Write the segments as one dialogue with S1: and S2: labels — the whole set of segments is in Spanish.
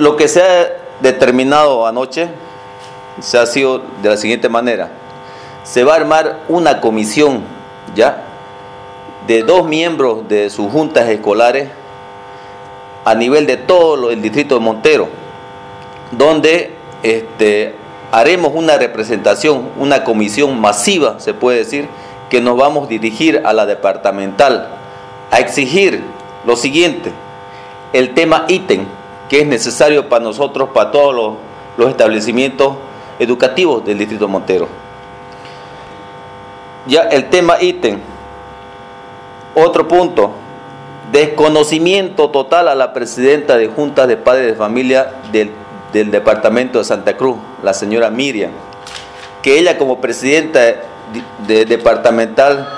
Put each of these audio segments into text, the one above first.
S1: lo que se ha determinado anoche se ha sido de la siguiente manera. Se va a armar una comisión, ¿ya? De dos miembros de sus juntas escolares a nivel de todo el distrito de Montero, donde este, haremos una representación, una comisión masiva, se puede decir, que nos vamos a dirigir a la departamental a exigir lo siguiente, el tema ítem, que es necesario para nosotros, para todos los, los establecimientos educativos del Distrito Montero. Ya el tema ítem. Otro punto, desconocimiento total a la presidenta de juntas de padres de familia del, del departamento de Santa Cruz, la señora Miriam, que ella como presidenta de, de departamental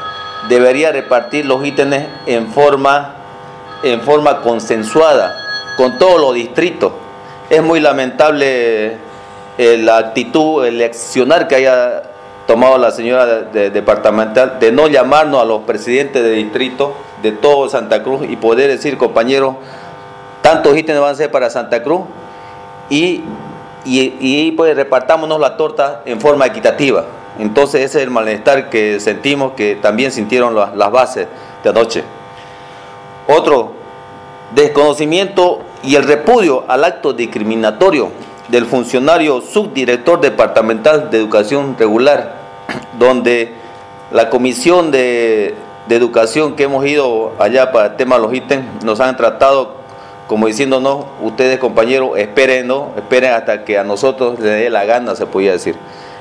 S1: debería repartir los ítems en forma, en forma consensuada con todos los distritos. Es muy lamentable eh, la actitud, el accionar que haya tomado la señora de, de, departamental de no llamarnos a los presidentes de distrito de todo Santa Cruz y poder decir, compañeros, tantos ítems van a ser para Santa Cruz y, y, pues repartámonos la torta en forma equitativa. Entonces ese es el malestar que sentimos, que también sintieron las bases de anoche. Otro, desconocimiento y el repudio al acto discriminatorio del funcionario subdirector departamental de educación regular, donde la comisión de, educación que hemos ido allá para el tema de los ítems nos han tratado como diciéndonos, ustedes compañeros, esperen, ¿no? esperen hasta que a nosotros les dé la gana, se podía decir.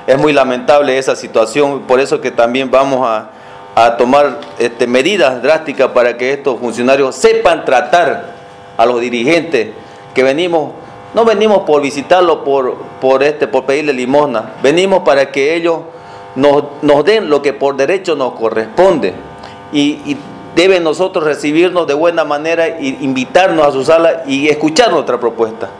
S1: Es muy lamentable esa situación, por eso que también vamos a, a tomar este, medidas drásticas para que estos funcionarios sepan tratar a los dirigentes que venimos, no venimos por visitarlo, por, por, este, por pedirle limosna, venimos para que ellos nos, nos den lo que por derecho nos corresponde y, deben nosotros recibirnos de buena manera e invitarnos a su sala y escuchar nuestra propuesta.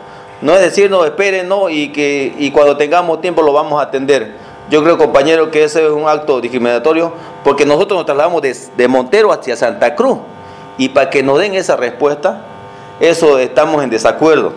S1: No es decirnos, esperen, no, y que y cuando tengamos tiempo lo vamos a atender. Yo creo, compañero, que ese es un acto discriminatorio porque nosotros nos trasladamos de, de Montero hacia Santa Cruz y para que nos den esa respuesta, eso estamos en desacuerdo.